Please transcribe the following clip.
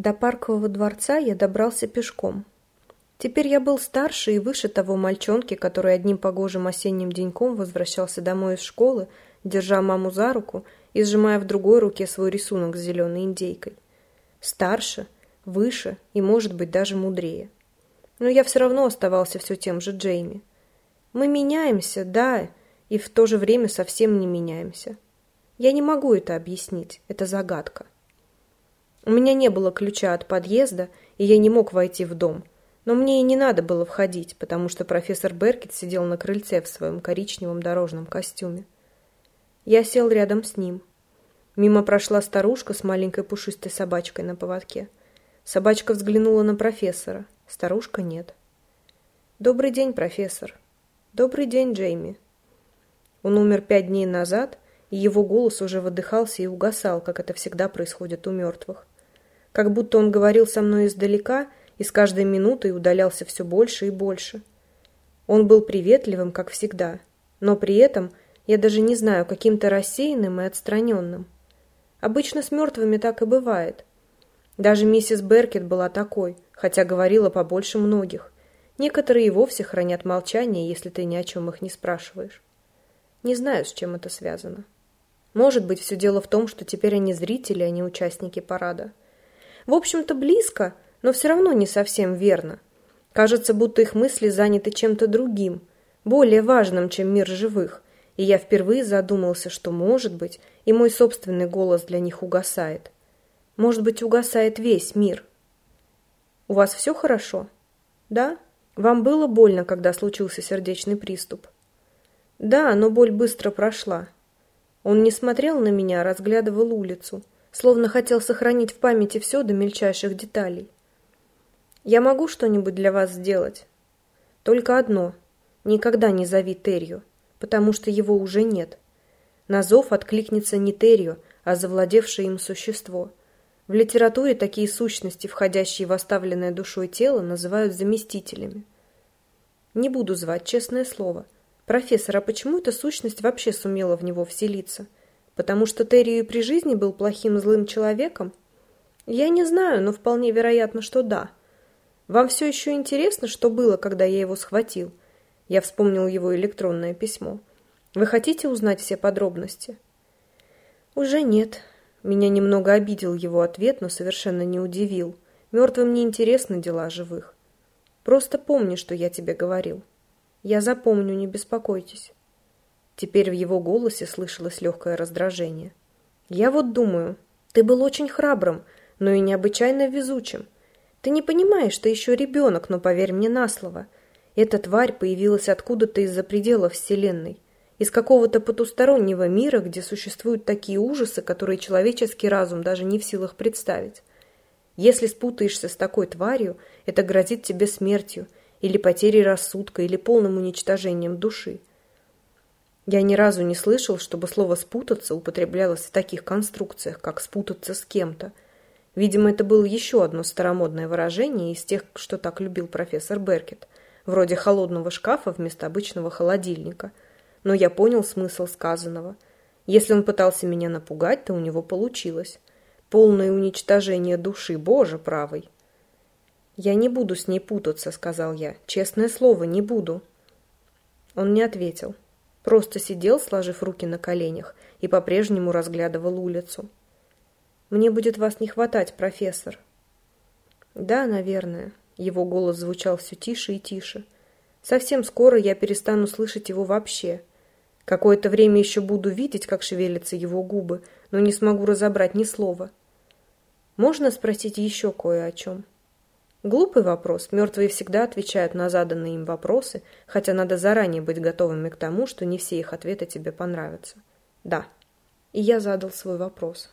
До паркового дворца я добрался пешком. Теперь я был старше и выше того мальчонки, который одним погожим осенним деньком возвращался домой из школы, держа маму за руку и сжимая в другой руке свой рисунок с зеленой индейкой. Старше, выше и, может быть, даже мудрее. Но я все равно оставался все тем же Джейми. Мы меняемся, да, и в то же время совсем не меняемся. Я не могу это объяснить, это загадка. У меня не было ключа от подъезда, и я не мог войти в дом. Но мне и не надо было входить, потому что профессор Беркет сидел на крыльце в своем коричневом дорожном костюме. Я сел рядом с ним. Мимо прошла старушка с маленькой пушистой собачкой на поводке. Собачка взглянула на профессора. Старушка нет. «Добрый день, профессор». «Добрый день, Джейми». Он умер пять дней назад, и его голос уже выдыхался и угасал, как это всегда происходит у мертвых. Как будто он говорил со мной издалека и с каждой минутой удалялся все больше и больше. Он был приветливым, как всегда, но при этом я даже не знаю, каким-то рассеянным и отстраненным. Обычно с мертвыми так и бывает. Даже миссис Беркет была такой, хотя говорила побольше многих. Некоторые и вовсе хранят молчание, если ты ни о чем их не спрашиваешь. Не знаю, с чем это связано. Может быть, все дело в том, что теперь они зрители, а не участники парада. В общем-то, близко, но все равно не совсем верно. Кажется, будто их мысли заняты чем-то другим, более важным, чем мир живых, и я впервые задумался, что, может быть, и мой собственный голос для них угасает. Может быть, угасает весь мир. У вас все хорошо? Да? Вам было больно, когда случился сердечный приступ? Да, но боль быстро прошла. Он не смотрел на меня, а разглядывал улицу, словно хотел сохранить в памяти все до мельчайших деталей. «Я могу что-нибудь для вас сделать?» «Только одно. Никогда не зови Терью, потому что его уже нет. На зов откликнется не Терью, а завладевшее им существо. В литературе такие сущности, входящие в оставленное душой тело, называют заместителями. Не буду звать, честное слово – «Профессор, а почему эта сущность вообще сумела в него вселиться? Потому что Терри и при жизни был плохим злым человеком?» «Я не знаю, но вполне вероятно, что да. Вам все еще интересно, что было, когда я его схватил?» Я вспомнил его электронное письмо. «Вы хотите узнать все подробности?» «Уже нет». Меня немного обидел его ответ, но совершенно не удивил. Мертвым не интересны дела живых. Просто помни, что я тебе говорил. Я запомню, не беспокойтесь. Теперь в его голосе слышалось легкое раздражение. Я вот думаю, ты был очень храбрым, но и необычайно везучим. Ты не понимаешь, что еще ребенок, но поверь мне на слово. Эта тварь появилась откуда-то из-за пределов Вселенной, из какого-то потустороннего мира, где существуют такие ужасы, которые человеческий разум даже не в силах представить. Если спутаешься с такой тварью, это грозит тебе смертью – или потерей рассудка, или полным уничтожением души. Я ни разу не слышал, чтобы слово «спутаться» употреблялось в таких конструкциях, как «спутаться с кем-то». Видимо, это было еще одно старомодное выражение из тех, что так любил профессор Беркет, вроде холодного шкафа вместо обычного холодильника. Но я понял смысл сказанного. Если он пытался меня напугать, то у него получилось. Полное уничтожение души, Боже правый. «Я не буду с ней путаться», — сказал я. «Честное слово, не буду». Он не ответил. Просто сидел, сложив руки на коленях, и по-прежнему разглядывал улицу. «Мне будет вас не хватать, профессор». «Да, наверное». Его голос звучал все тише и тише. «Совсем скоро я перестану слышать его вообще. Какое-то время еще буду видеть, как шевелятся его губы, но не смогу разобрать ни слова. Можно спросить еще кое о чем?» Глупый вопрос. Мертвые всегда отвечают на заданные им вопросы, хотя надо заранее быть готовыми к тому, что не все их ответы тебе понравятся. Да. И я задал свой вопрос.